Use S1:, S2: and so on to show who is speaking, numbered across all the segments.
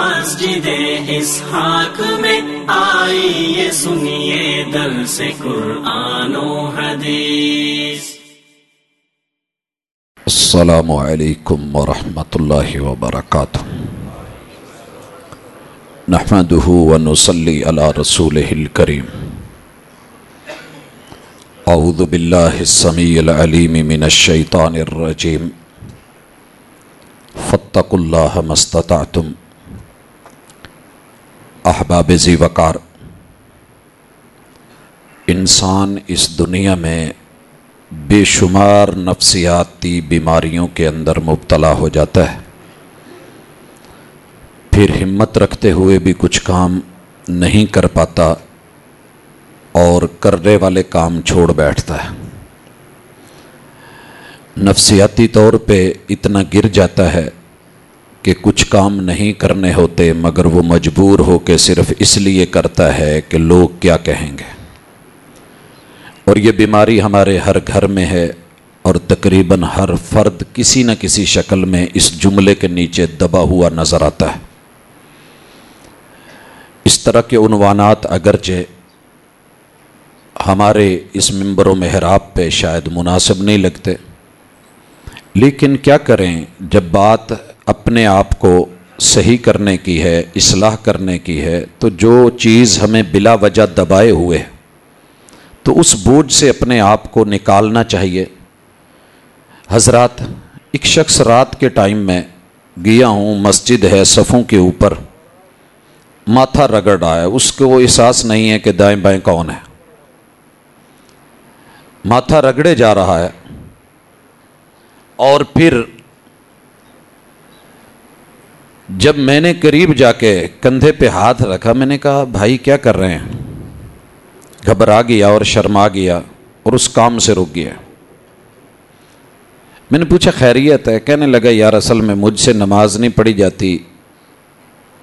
S1: مسجد اسحاق میں آئیے سنیے دل سے قرآن و حدیث۔
S2: السلام علیکم ورحمۃ اللہ وبرکاتہ۔ نحمده ونصلي على رسوله الكريم اعوذ بالله السميع العليم من الشيطان الرجيم فاتقوا الله ما استطعتم۔ احباب ذی وقار۔ انسان اس دنیا میں بے شمار نفسیاتی بیماریوں کے اندر مبتلا ہو جاتا ہے۔ پھر ہمت رکھتے ہوئے بھی کچھ کام نہیں کر پاتا اور کرنے والے کام چھوڑ بیٹھتا ہے۔ نفسیاتی طور پہ اتنا گر جاتا ہے کہ کچھ کام نہیں کرنے ہوتے، مگر وہ مجبور ہو کے صرف اس لیے کرتا ہے کہ لوگ کیا کہیں گے۔ اور یہ بیماری ہمارے ہر گھر میں ہے اور تقریباً ہر فرد کسی نہ کسی شکل میں اس جملے کے نیچے دبا ہوا نظر آتا ہے۔ اس طرح کے عنوانات اگرچہ ہمارے اس ممبر و محراب پہ شاید مناسب نہیں لگتے، لیکن کیا کریں، جب بات اپنے آپ کو صحیح کرنے کی ہے، اصلاح کرنے کی ہے، تو جو چیز ہمیں بلا وجہ دبائے ہوئے تو اس بوجھ سے اپنے آپ کو نکالنا چاہیے۔ حضرات، ایک شخص رات کے ٹائم میں گیا ہوں، مسجد ہے صفوں کے اوپر، ماتھا رگڑ رہا ہے، اس کو وہ احساس نہیں ہے کہ دائیں بائیں کون ہے۔ ماتھا رگڑے جا رہا ہے اور پھر جب میں نے قریب جا کے کندھے پہ ہاتھ رکھا، میں نے کہا، بھائی، کیا کر رہے ہیں؟ گھبرا گیا اور شرما گیا اور اس کام سے رک گیا۔ میں نے پوچھا، خیریت ہے؟ کہنے لگا، یار، اصل میں مجھ سے نماز نہیں پڑھی جاتی۔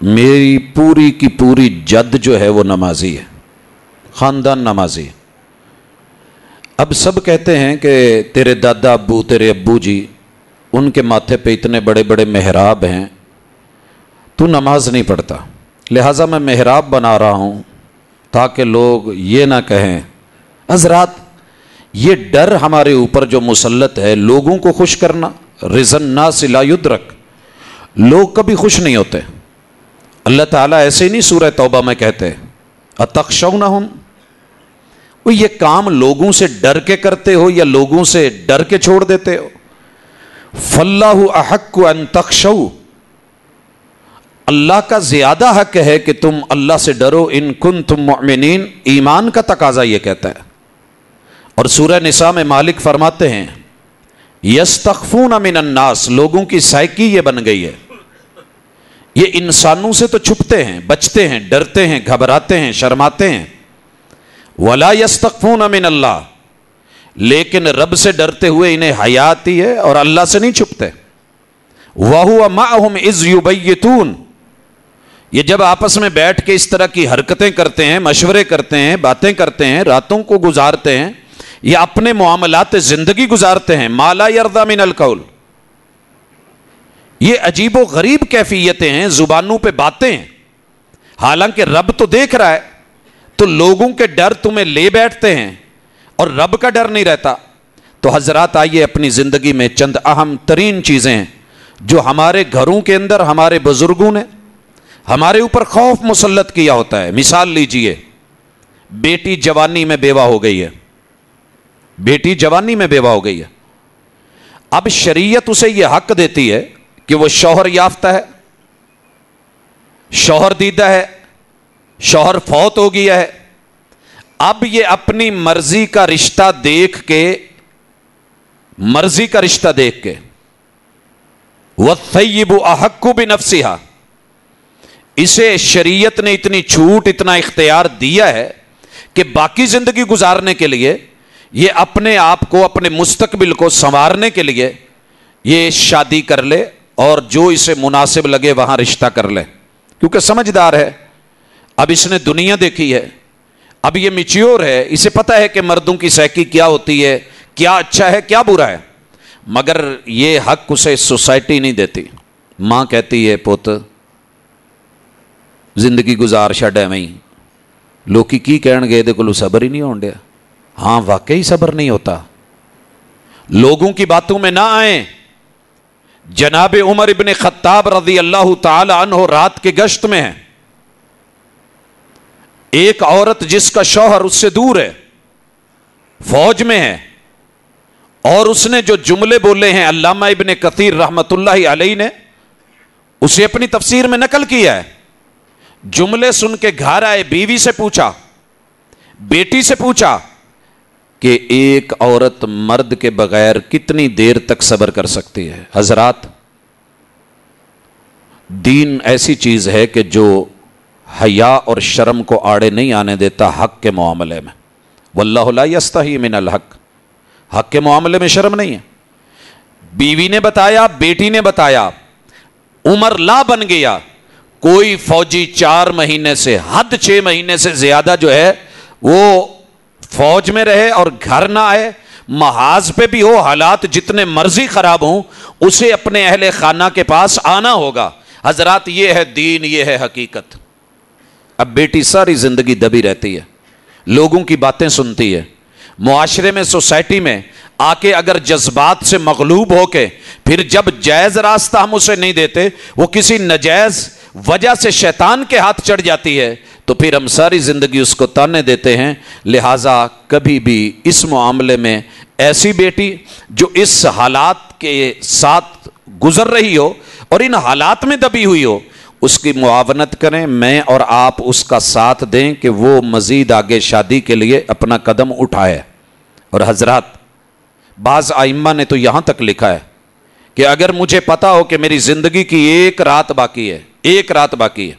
S2: میری پوری کی پوری جد جو ہے وہ نمازی ہے، خاندان نمازی ہے۔ اب سب کہتے ہیں کہ تیرے دادا ابو، تیرے ابو جی ان کے ماتھے پہ اتنے بڑے بڑے محراب ہیں۔ تو نماز نہیں پڑھتا۔ لہٰذا میں محراب بنا رہا ہوں تاکہ لوگ یہ نہ کہیں۔ حضرات، یہ ڈر ہمارے اوپر جو مسلط ہے، لوگوں کو خوش کرنا، رزن نہ سلا رکھ لوگ کبھی خوش نہیں ہوتے۔ اللہ تعالیٰ ایسے ہی نہیں سورہ توبہ میں کہتے۔ اتخشو نہ ہوں وہ یہ کام لوگوں سے ڈر کے کرتے ہو یا لوگوں سے ڈر کے چھوڑ دیتے ہو؟ فلاح احق کو انتخشو اللہ کا زیادہ حق ہے کہ تم اللہ سے ڈرو، ان کن تم مؤمنین، ایمان کا تقاضا یہ کہتا ہے اور سورہ نساء میں مالک فرماتے ہیں یس تخفون امن الناس، لوگوں کی سائیکی یہ بن گئی ہے۔ یہ انسانوں سے تو چھپتے ہیں، بچتے ہیں، ڈرتے ہیں، گھبراتے ہیں، شرماتے ہیں۔ ولا یس تخفون امن اللہ، لیکن رب سے ڈرتے ہوئے انہیں حیات ہی ہے اور اللہ سے نہیں چھپتے۔ وہ ماہم از یوبیتون یہ جب آپس میں بیٹھ کے اس طرح کی حرکتیں کرتے ہیں، مشورے کرتے ہیں، باتیں کرتے ہیں، راتوں کو گزارتے ہیں یا اپنے معاملات زندگی گزارتے ہیں مالا یردا من القول۔ یہ عجیب و غریب کیفیتیں ہیں، زبانوں پہ باتیں ہیں۔ حالانکہ رب تو دیکھ رہا ہے، تو لوگوں کے ڈر تمہیں لے بیٹھتے ہیں اور رب کا ڈر نہیں رہتا۔ تو حضرات آئیے اپنی زندگی میں چند اہم ترین چیزیں ہیں، جو ہمارے گھروں کے اندر، ہمارے بزرگوں نے ہمارے اوپر خوف مسلط کیا ہوتا ہے مثال لیجیے، بیٹی جوانی میں بیوہ ہو گئی ہے۔ بیٹی جوانی میں بیوہ ہو گئی ہے۔ اب شریعت اسے یہ حق دیتی ہے کہ وہ شوہر یافتہ ہے، شوہر دیدہ ہے، شوہر فوت ہو گیا ہے۔ اب یہ اپنی مرضی کا رشتہ دیکھ کے، مرضی کا رشتہ دیکھ کے۔ وہ طیب احق بھی نفسیہ اسے شریعت نے اتنی چھوٹ، اتنا اختیار دیا ہے کہ باقی زندگی گزارنے کے لیے، یہ اپنے آپ کو، اپنے مستقبل کو سنوارنے کے لیے یہ شادی کر لے اور جو اسے مناسب لگے وہاں رشتہ کر لے۔ کیونکہ سمجھدار ہے، اب اس نے دنیا دیکھی ہے، اب یہ میچیور ہے۔ اسے پتا ہے کہ مردوں کی سیکی کیا ہوتی ہے، کیا اچھا ہے، کیا برا ہے۔ مگر یہ حق اسے سوسائٹی نہیں دیتی۔ ماں کہتی ہے، پوت زندگی گزار چڈ وہیں لوکی کی کہن گئے کو صبر ہی نہیں ہو ڈیا ہاں واقعی صبر نہیں ہوتا۔ لوگوں کی باتوں میں نہ آئیں۔ جناب عمر ابن خطاب رضی اللہ تعالی عنہ رات کے گشت میں ہے ایک عورت جس کا شوہر اس سے دور ہے، فوج میں ہے۔ اور اس نے جو جملے بولے ہیں، علامہ ابن کثیر رحمت اللہ علیہ نے، اسے اپنی تفسیر میں نقل کیا ہے۔ جملے سن کے گھر آئے بیوی سے پوچھا، بیٹی سے پوچھا کہ ایک عورت مرد کے بغیر کتنی دیر تک صبر کر سکتی ہے؟ حضرات، دین ایسی چیز ہے کہ جو حیا اور شرم کو آڑے نہیں آنے دیتا، حق کے معاملے میں۔ واللہ لا ہی من الحق۔ حق کے معاملے میں شرم نہیں ہے۔ بیوی نے بتایا، بیٹی نے بتایا، عمر لا بن گیا۔ کوئی فوجی چار مہینے سے حد چھ مہینے سے زیادہ جو ہے وہ فوج میں رہے اور گھر نہ آئے، محاذ پہ بھی ہو، حالات جتنے مرضی خراب ہوں، اسے اپنے اہل خانہ کے پاس آنا ہوگا۔ حضرات، یہ ہے دین، یہ ہے حقیقت۔ اب بیٹی ساری زندگی دبی رہتی ہے، لوگوں کی باتیں سنتی ہے۔ معاشرے میں، سوسائٹی میں آ کے اگر جذبات سے مغلوب ہو کے پھر جب جائز راستہ ہم اسے نہیں دیتے، وہ کسی نجائز وجہ سے شیطان کے ہاتھ چڑھ جاتی ہے، تو پھر ہم ساری زندگی اس کو تانے دیتے ہیں۔ لہٰذا کبھی بھی اس معاملے میں ایسی بیٹی جو اس حالات کے ساتھ گزر رہی ہو اور ان حالات میں دبی ہوئی ہو، اس کی معاونت کریں۔ میں اور آپ اس کا ساتھ دیں کہ وہ مزید آگے شادی کے لیے اپنا قدم اٹھائے۔ اور حضرات، بعض آئمہ نے تو یہاں تک لکھا ہے کہ اگر مجھے پتا ہو کہ میری زندگی کی ایک رات باقی ہے، ایک رات باقی ہے،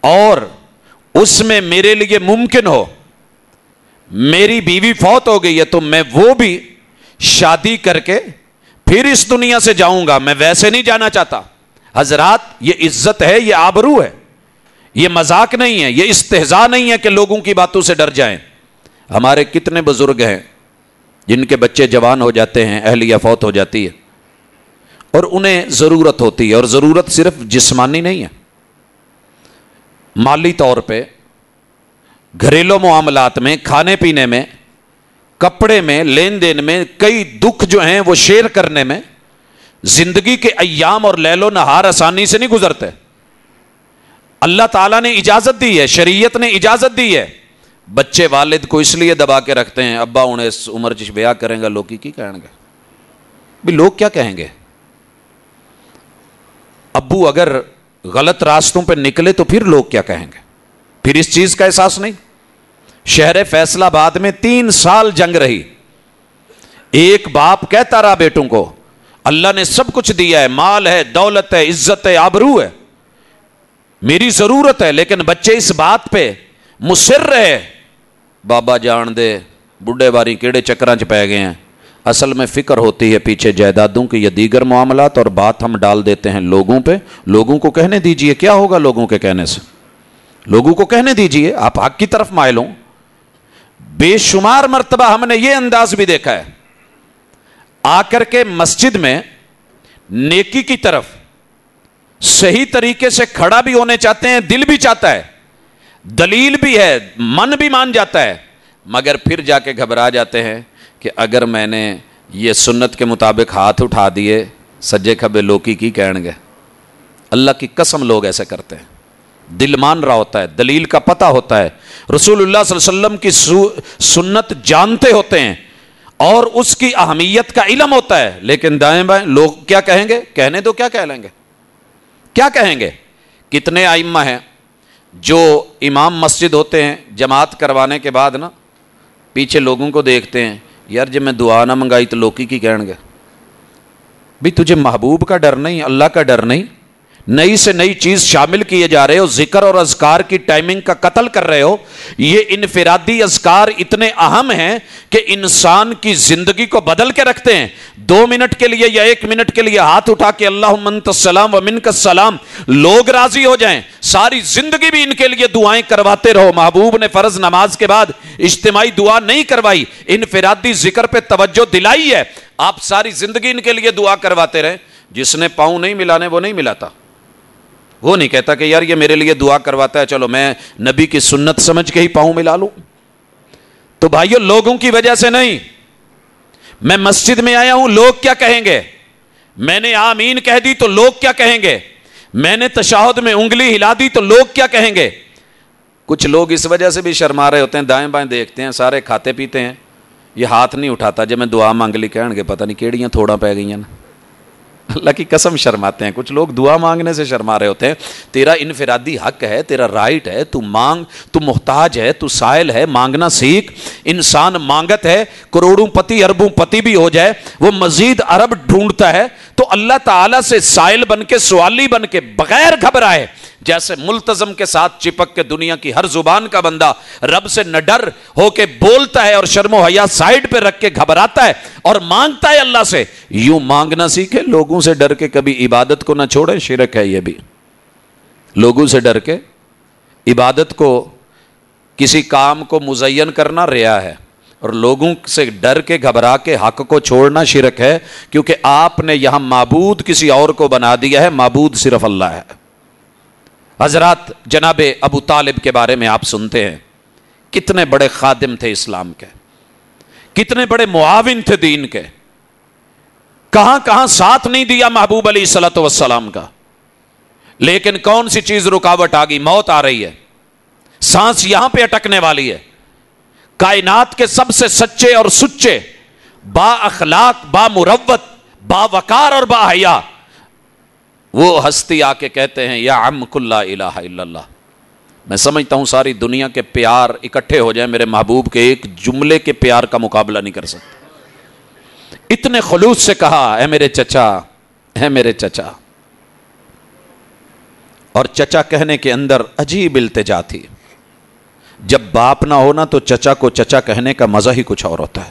S2: اور اس میں میرے لیے ممکن ہو، میری بیوی فوت ہو گئی ہے، تو میں وہ بھی شادی کر کے پھر اس دنیا سے جاؤں گا۔ میں ویسے نہیں جانا چاہتا۔ حضرات، یہ عزت ہے، یہ آبرو ہے۔ یہ مذاق نہیں ہے، یہ استحضا نہیں ہے کہ لوگوں کی باتوں سے ڈر جائیں۔ ہمارے کتنے بزرگ ہیں جن کے بچے جوان ہو جاتے ہیں، اہلیہ فوت ہو جاتی ہے۔ اور انہیں ضرورت ہوتی ہے اور ضرورت صرف جسمانی نہیں ہے۔ مالی طور پہ گھریلو معاملات میں، کھانے پینے میں، کپڑے میں، لین دین میں کئی دکھ جو ہیں وہ شیئر کرنے میں زندگی کے ایام اور لہل و نہار آسانی سے نہیں گزرتے۔ اللہ تعالیٰ نے اجازت دی ہے، شریعت نے اجازت دی ہے۔ بچے والد کو اس لیے دبا کے رکھتے ہیں، ابا انہیں اس عمر چش بیاہ کریں گا لوگ کی کہیں گے بھی لوگ کیا کہیں گے؟ ابو اگر غلط راستوں پہ نکلے تو پھر لوگ کیا کہیں گے؟ پھر اس چیز کا احساس نہیں۔ شہر فیصلہ آباد میں تین سال جنگ رہی۔ ایک باپ کہتا رہا بیٹوں کو، اللہ نے سب کچھ دیا ہے، مال ہے، دولت ہے، عزت ہے، آبرو ہے۔ میری ضرورت ہے، لیکن بچے اس بات پہ مصر رہے۔ بابا جان دے، بڈھے باری کیڑے چکر چ پی گئے ہیں۔ اصل میں فکر ہوتی ہے پیچھے جائیدادوں کے یا دیگر معاملات اور بات ہم ڈال دیتے ہیں لوگوں پہ۔ لوگوں کو کہنے دیجیے کیا ہوگا لوگوں کے کہنے سے؟ لوگوں کو کہنے دیجیے، آپ حق کی طرف مائل ہوں۔ بے شمار مرتبہ ہم نے یہ انداز بھی دیکھا ہے۔ آ کر کے مسجد میں نیکی کی طرف صحیح طریقے سے کھڑا بھی ہونے چاہتے ہیں، دل بھی چاہتا ہے۔ دلیل بھی ہے، من بھی مان جاتا ہے۔ مگر پھر جا کے گھبرا جاتے ہیں۔ کہ اگر میں نے یہ سنت کے مطابق ہاتھ اٹھا دیے، سجے کھبے لوکی کی کہن گے؟ اللہ کی قسم لوگ ایسے کرتے ہیں۔ دل مان رہا ہوتا ہے، دلیل کا پتہ ہوتا ہے۔ رسول اللہ صلی اللہ علیہ وسلم کی سنت جانتے ہوتے ہیں اور اس کی اہمیت کا علم ہوتا ہے۔ لیکن دائیں بائیں لوگ کیا کہیں گے؟ کہنے دو کیا کہہ لیں گے؟ کیا کہیں گے؟ کتنے آئمہ ہیں جو امام مسجد ہوتے ہیں، جماعت کروانے کے بعد نا، پیچھے لوگوں کو دیکھتے ہیں۔ یار جب میں دعا نہ منگائی تو لوکی کی کہیں گے؟ بھائی تجھے محبوب کا ڈر نہیں، اللہ کا ڈر نہیں۔ نئی سے نئی چیز شامل کیے جا رہے ہو، ذکر اور اذکار کی ٹائمنگ کا قتل کر رہے ہو، یہ انفرادی اذکار اتنے اہم ہیں کہ انسان کی زندگی کو بدل کے رکھتے ہیں۔ دو منٹ کے لیے یا ایک منٹ کے لیے ہاتھ اٹھا کے اللہ منت السلام و من کا سلام لوگ راضی ہو جائیں۔ ساری زندگی بھی ان کے لیے دعائیں کرواتے رہو۔ محبوب نے فرض نماز کے بعد اجتماعی دعا نہیں کروائی، انفرادی ذکر پہ توجہ دلائی ہے۔ آپ ساری زندگی ان کے لیے دعا کرواتے رہے، جس نے پاؤں نہیں ملانے وہ نہیں ملاتا۔ وہ نہیں کہتا کہ یار یہ میرے لیے دعا کرواتا ہے، چلو میں نبی کی سنت سمجھ کے ہی پاؤں ملا لوں۔ تو بھائیو، لوگوں کی وجہ سے نہیں۔ میں مسجد میں آیا ہوں، لوگ کیا کہیں گے؟ میں نے آمین کہہ دی تو لوگ کیا کہیں گے؟ میں نے تشاہد میں انگلی ہلا دی تو لوگ کیا کہیں گے؟ کچھ لوگ اس وجہ سے بھی شرما رہے ہوتے ہیں، دائیں بائیں دیکھتے ہیں، سارے کھاتے پیتے ہیں۔ یہ ہاتھ نہیں اٹھاتا، جب میں دعا مانگ لی کہیں گے، پتہ نہیں کیڑیاں تھوڑا پی گئی ہیں نا۔ اللہ کی قسم شرماتے ہیں۔ کچھ لوگ دعا مانگنے سے شرما رہے ہوتے ہیں، تیرا انفرادی حق ہے، تیرا رائٹ ہے، تو مانگ، تو محتاج ہے، تو سائل ہے، مانگنا سیکھ۔ انسان مانگت ہے، کروڑوں پتی، اربوں پتی بھی ہو جائے۔ وہ مزید ارب ڈھونڈتا ہے، تو اللہ تعالیٰ سے سائل بن کے، سوالی بن کے بغیر گھبرائے۔ جیسے ملتظم کے ساتھ چپک کے دنیا کی ہر زبان کا بندہ رب سے نہ ڈر ہو کے بولتا ہے اور شرم و حیا سائڈ پہ رکھ کے گھبراتا ہے اور مانگتا ہے اللہ سے، یوں مانگنا سیکھے، لوگوں سے ڈر کے کبھی عبادت کو نہ چھوڑے، شرک ہے یہ بھی۔ لوگوں سے ڈر کے عبادت کو، کسی کام کو مزین کرنا ریا ہے اور لوگوں سے ڈر کے گھبرا کے حق کو چھوڑنا شرک ہے، کیونکہ آپ نے یہاں معبود کسی اور کو بنا دیا ہے، معبود صرف اللہ ہے۔ حضرات جناب ابو طالب کے بارے میں آپ سنتے ہیں۔ کتنے بڑے خادم تھے اسلام کے۔ کتنے بڑے معاون تھے دین کے۔ کہاں کہاں ساتھ نہیں دیا محبوب علی سلط وسلام کا۔ لیکن کون سی چیز رکاوٹ آ گئی موت آ رہی ہے۔ سانس یہاں پہ اٹکنے والی ہے۔ کائنات کے سب سے سچے اور سچے، با اخلاق، با مروت، با وقار اور با حیا۔ وہ ہستی آ کے کہتے ہیں، یا ام کلّہ الہ الا اللہ۔ میں سمجھتا ہوں ساری دنیا کے پیار اکٹھے ہو جائیں، میرے محبوب کے ایک جملے کے پیار کا مقابلہ نہیں کر سکتے۔ اتنے خلوص سے کہا، اے میرے چچا، اے میرے چچا۔ اور چچا کہنے کے اندر عجیب التجا تھی۔ جب باپ نہ ہونا تو چچا کو چچا کہنے کا مزہ ہی کچھ اور ہوتا ہے۔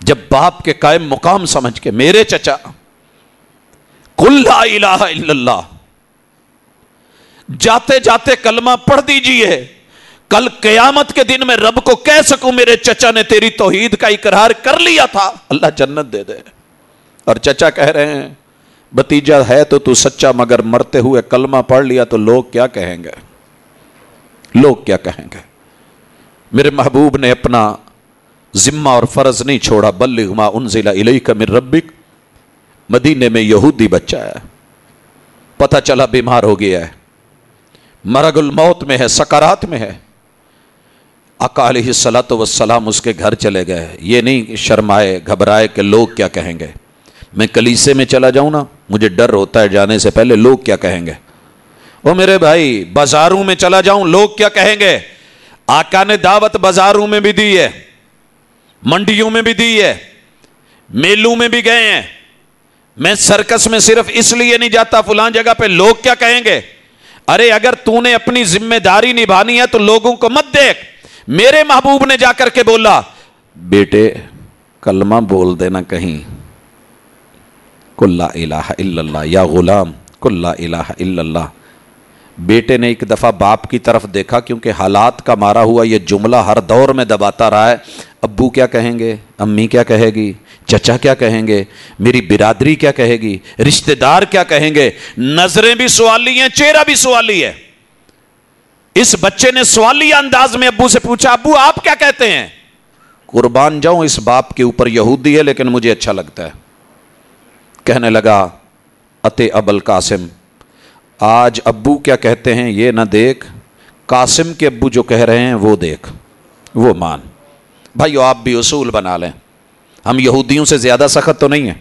S2: جب باپ کے قائم مقام سمجھ کے، میرے چچا کل لا الہ الا اللہ۔ جاتے جاتے کلمہ پڑھ دیجیے۔ کل قیامت کے دن میں رب کو کہہ سکوں میرے چچا نے تیری توحید کا اقرار کر لیا تھا۔ اللہ جنت دے دے۔ اور چچا کہہ رہے ہیں بتیجا ہے تو تو سچا مگر مرتے ہوئے کلمہ پڑھ لیا تو لوگ کیا کہیں گے؟ لوگ کیا کہیں گے؟ میرے محبوب نے اپنا ذمہ اور فرض نہیں چھوڑا۔ بلغما انزل الیک من ربک۔ مدینے میں یہودی بچہ ہے۔ پتہ چلا بیمار ہو گیا ہے۔ مرگ الموت میں ہے سکارات میں ہے۔ اکالی سلاۃ وسلام اس کے گھر چلے گئے۔ یہ نہیں شرمائے، گھبرائے کہ لوگ کیا کہیں گے۔ میں کلیسے میں چلا جاؤں نا، مجھے ڈر ہوتا ہے جانے سے پہلے لوگ کیا کہیں گے۔ وہ میرے بھائی، بازاروں میں چلا جاؤں، لوگ کیا کہیں گے؟ آقا نے دعوت بازاروں میں بھی دی ہے، منڈیوں میں بھی دی ہے، میلوں میں بھی گئے ہیں۔ میں سرکس میں صرف اس لیے نہیں جاتا، فلان جگہ پہ لوگ کیا کہیں گے؟ ارے، اگر تو نے اپنی ذمہ داری نبھانی ہے تو لوگوں کو مت دیکھ۔ میرے محبوب نے جا کر کے بولا، بیٹے، کلمہ بول دینا کہیں۔ کلّہ الہ الا اللہ، یا غلام کلّہ الہ الا اللہ۔ بیٹے نے ایک دفعہ باپ کی طرف دیکھا، کیونکہ حالات کا مارا ہوا یہ جملہ ہر دور میں دباتا رہا ہے۔ ابو کیا کہیں گے؟ امی کیا کہے گی؟ چچا کیا کہیں گے؟ میری برادری کیا کہے گی؟ رشتہ دار کیا کہیں گے؟ نظریں بھی سوالی ہیں، چہرہ بھی سوالی ہے۔ اس بچے نے سوالی انداز میں ابو سے پوچھا، ابو آپ کیا کہتے ہیں؟ قربان جاؤں، اس باپ کے اوپر یہودی ہے، لیکن مجھے اچھا لگتا ہے۔ کہنے لگا، اتے ابل قاسم، آج ابو کیا کہتے ہیں؟ یہ نہ دیکھ۔ قاسم کے ابو جو کہہ رہے ہیں، وہ دیکھ، وہ مان۔ بھائیو، آپ بھی اصول بنا لیں۔ ہم یہودیوں سے زیادہ سخت تو نہیں ہیں۔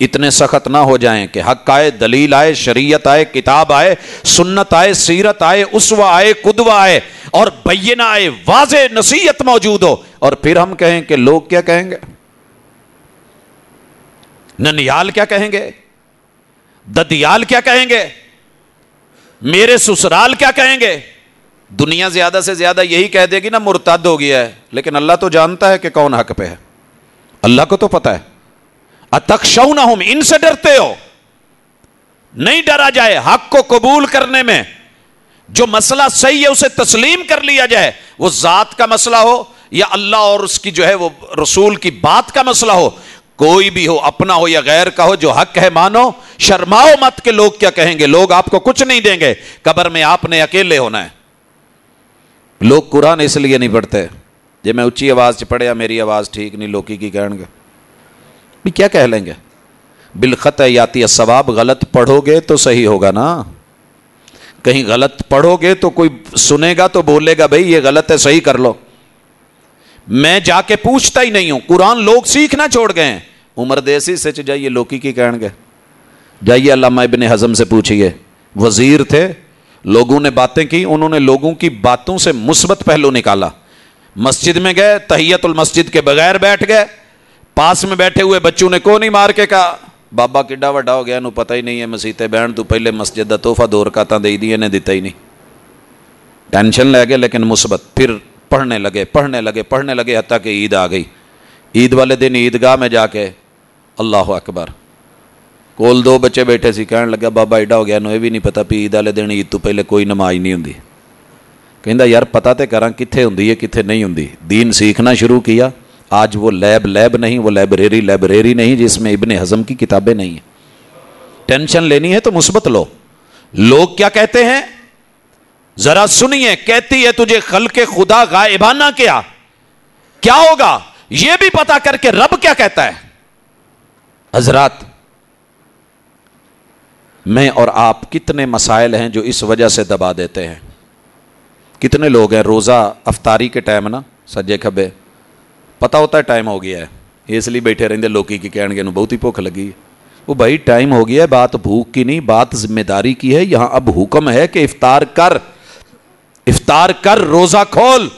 S2: اتنے سخت نہ ہو جائیں کہ حق آئے، دلیل آئے، شریعت آئے، کتاب آئے، سنت آئے، سیرت آئے اسوا آئے کدوا آئے اور بینہ آئے، واضح نصیحت موجود ہو۔ اور پھر ہم کہیں کہ لوگ کیا کہیں گے؟ ننیال کیا کہیں گے؟ ددیال کیا کہیں گے؟ میرے سسرال کیا کہیں گے؟ دنیا زیادہ سے زیادہ یہی کہہ دے گی نا، مرتد ہو گیا ہے۔ لیکن اللہ تو جانتا ہے کہ کون حق پہ ہے۔ اللہ کو تو پتا ہے۔ اتخشو نہ ان سے ڈرتے ہو۔ نہیں ڈرا جائے حق کو قبول کرنے میں۔ جو مسئلہ صحیح ہے، اسے تسلیم کر لیا جائے۔ وہ ذات کا مسئلہ ہو یا اللہ اور اس کی جو ہے، وہ رسول کی بات کا مسئلہ ہو۔ کوئی بھی ہو، اپنا ہو یا غیر کا ہو، جو حق ہے، مانو۔ شرماؤ مت کے لوگ کیا کہیں گے۔ لوگ آپ کو کچھ نہیں دیں گے۔ قبر میں آپ نے اکیلے ہونا ہے۔ لوگ قرآن اس لیے نہیں پڑھتے۔ جی میں اچھی آواز چ پڑھیا، میری آواز ٹھیک نہیں، لوکی کی کہیں گے؟ بھی کیا کہہ لیں گے؟ بالخط یاتی ثواب غلط پڑھو گے تو صحیح ہوگا نا؟ کہیں غلط پڑھو گے تو کوئی سنے گا تو بولے گا بھائی یہ غلط ہے، صحیح کر لو۔ میں جا کے پوچھتا ہی نہیں ہوں، قرآن لوگ سیکھنا چھوڑ گئے ہیں۔ عمر دیسی سے جائیے، لوکی کی کہیں گے۔ جائیے علامہ ابن ہزم سے پوچھیے وزیر تھے، لوگوں نے باتیں کی، انہوں نے لوگوں کی باتوں سے مثبت پہلو نکالا۔ مسجد میں گئے، تحیت المسجد کے بغیر بیٹھ گئے۔ پاس میں بیٹھے ہوئے بچوں نے کو نہیں مار کے کہا، بابا کڈا وڈا ہو گیا نو پتہ ہی نہیں ہے مسیطے بہن تو پہلے مسجد کا توحفہ دو رکاتا دے دی نے دیتا ہی نہیں۔ ٹینشن لے گئے، لیکن مثبت پھر پڑھنے لگے پڑھنے لگے پڑھنے لگے، حتیٰ کہ عید آ گئی۔ عید والے دن عیدگاہ میں جا کے اللہ اکبر۔ کول دو بچے بیٹھے سی کہنے لگا، بابا ایڈا ہو گیا نو یہ بھی نہیں پتا بھی عید والے دن عید تو پہلے کوئی نماز نہیں ہوں کہ یار پتا تو کرا کتنے ہوں کتنے نہیں ہوں دین سیکھنا شروع کیا آج وہ لیب لیب نہیں وہ لائبریری لائبریری نہیں جس میں ابن ہضم کی کتابیں نہیں ہیں ٹینشن لینی ہے تو مثبت لو لوگ کیا کہتے ہیں ذرا سنیے کہتی ہے تجھے خل کے خدا غائبانہ کیا کیا ہوگا یہ بھی پتا کر کے رب کیا کہتا ہے حضرات میں اور آپ کتنے مسائل ہیں جو اس وجہ سے دبا دیتے ہیں کتنے لوگ ہیں؟ روزہ افطاری کے ٹائم نا، سجے کھبے۔ پتا ہوتا ہے ٹائم ہو گیا ہے۔ اس لیے بیٹھے رہتے لوکی کی کہنے گے بہت ہی بھوک لگی۔ وہ بھائی ٹائم ہو گیا ہے، بات بھوک کی نہیں، بات ذمہ داری کی ہے۔ یہاں اب حکم ہے کہ افطار کر۔ افطار کر، روزہ کھول۔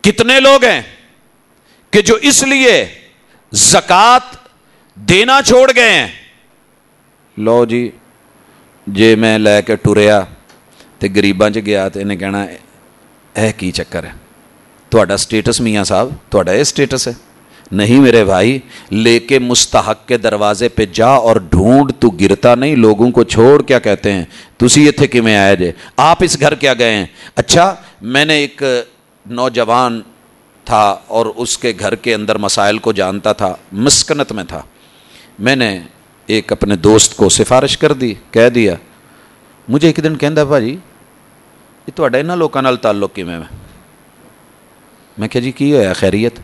S2: کتنے لوگ ہیں کہ جو اس لیے زکات دینا چھوڑ گئے ہیں؟ لو جی جے میں لے کے ٹریا۔ تو گریباں چ گیا تو انہیں کہنا اے کی چکر ہے؟ تھوڑا اسٹیٹس میاں صاحب تھوڑا یہ اسٹیٹس ہے؟ نہیں میرے بھائی، لے کے مستحق کے دروازے پہ جا اور ڈھونڈ، تو گرتا نہیں، لوگوں کو چھوڑ، کیا کہتے ہیں؟ تسی اتنے کہ میں آیا جے؟ آپ اس گھر کیا گئے ہیں؟ اچھا میں نے ایک نوجوان تھا اور اس کے گھر کے اندر مسائل کو جانتا تھا، مسکنت میں تھا۔ میں نے ایک اپنے دوست کو سفارش کر دی، کہہ دیا، مجھے ایک دن کہہ بھاجی یہ تو یہاں لوگوں تعلق کی میں میں کیا جی کی ہوا خیریت؟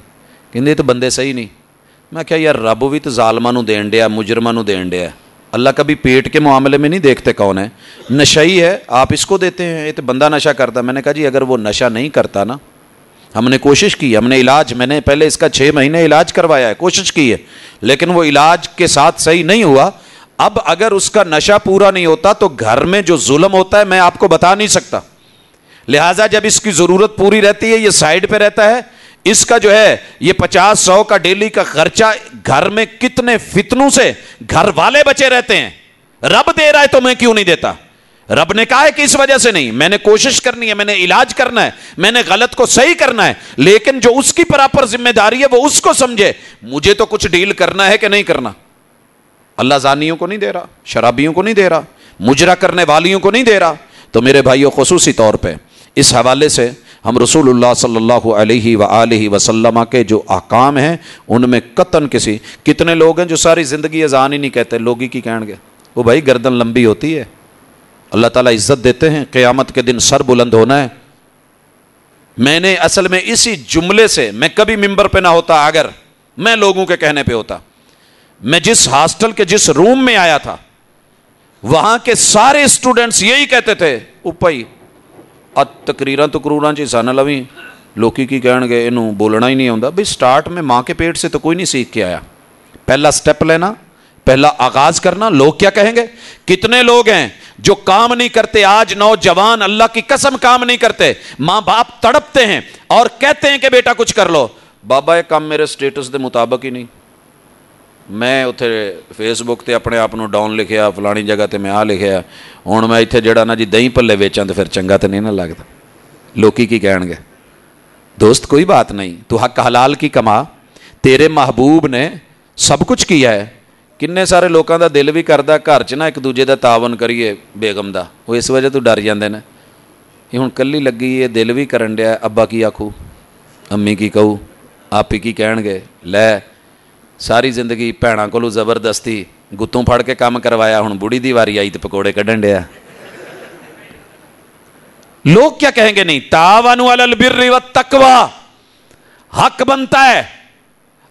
S2: کہ تو بندے صحیح نہیں۔ میں کیا یار، رب بھی تو ظالموں دین دیا مجرمہ دین دیا۔ اللہ کبھی پیٹ کے معاملے میں نہیں دیکھتے کون ہے۔ نشہ ہے، آپ اس کو دیتے ہیں، یہ تو بندہ نشہ کرتا میں نے کہا جی اگر وہ نشہ نہیں کرتا نا، ہم نے کوشش کی، ہم نے علاج، میں نے پہلے اس کا چھ مہینے علاج کروایا ہے، کوشش کی ہے، لیکن وہ علاج کے ساتھ صحیح نہیں ہوا۔ اب اگر اس کا نشہ پورا نہیں ہوتا تو گھر میں جو ظلم ہوتا ہے، میں آپ کو بتا نہیں سکتا۔ لہٰذا جب اس کی ضرورت پوری رہتی ہے، یہ سائڈ پہ رہتا ہے، اس کا جو ہے، یہ پچاس سو کا ڈیلی کا خرچہ گھر میں کتنے فتنوں سے گھر والے بچے رہتے ہیں؟ رب دے رہا ہے تو میں کیوں نہیں دیتا؟ رب نے کہا ہے کہ اس وجہ سے نہیں، میں نے کوشش کرنی ہے، میں نے علاج کرنا ہے، میں نے غلط کو صحیح کرنا ہے، لیکن جو اس کی پراپر ذمہ داری ہے، وہ اس کو سمجھے۔ مجھے تو کچھ ڈیل کرنا ہے کہ نہیں کرنا؟ اللہ زانیوں کو نہیں دے رہا، شرابیوں کو نہیں دے رہا، مجرا کرنے والیوں کو نہیں دے رہا۔ تو میرے بھائیوں خصوصی طور پہ اس حوالے سے ہم رسول اللہ صلی اللہ علیہ و وسلم کے جو احکام ہیں، ان میں قطن کسی، کتنے لوگ ہیں جو ساری زندگی اذان ہی نہیں کہتے لوگی کی کہیں گے؟ وہ بھائی گردن لمبی ہوتی ہے۔ اللہ تعالیٰ عزت دیتے ہیں، قیامت کے دن سر بلند ہونا ہے۔ میں نے اصل میں اسی جملے سے، میں کبھی ممبر پہ نہ ہوتا اگر میں لوگوں کے کہنے پہ ہوتا۔ میں جس ہاسٹل کے جس روم میں آیا تھا، وہاں کے سارے اسٹوڈینٹس یہی کہتے تھے اوپئی اوپائی تقریر تکرور چ سن لوی لوکی کی کہن گے یہ بولنا ہی نہیں آتا بھائی اسٹارٹ میں ماں کے پیٹ سے تو کوئی نہیں سیکھ کے آیا۔ پہلا اسٹیپ لینا، پہلا آغاز کرنا۔ لوگ کیا کہیں گے؟ کتنے لوگ ہیں جو کام نہیں کرتے، آج نوجوان اللہ کی قسم کام نہیں کرتے۔ ماں باپ تڑپتے ہیں اور کہتے ہیں کہ بیٹا کچھ کر لو۔ بابا، یہ کام میرے سٹیٹس دے مطابق ہی نہیں۔ میں ات فیسبک سے اپنے آپ ڈاؤن لکھا فلاں جگہ سے میں آ لکھا ہوں میں اتنے جا جی دہی پلے ویچا تو پھر چنگا تو نہیں نہ لگتا لک کی کہ دوست کوئی بات نہیں تو حق حلال کی کما تیرے محبوب نے سب کچھ کیا ہے کن سارے لوگوں کا دل بھی کرتا گھر چکے کا تاون کریے بیگم کا وہ اس وجہ تر جانے نے یہ ہوں کل بھی کرن دیا ابا کی آخو امی کی کہ آپ ہی کی کہن گئے لے ساری زندگی ਭੈਣਾਂ ਕੋਲੋਂ زبردستی گتوں پھڑ کے کام کروایا ਹੁਣ ਬੁੜੀ ਦੀ ਵਾਰੀ ਆਈ ਤੇ ਪਕੌੜੇ ਕੱਢਣ لوگ کیا کہیں گے؟ نہیں تاوان البر و تقوا حق بنتا ہے۔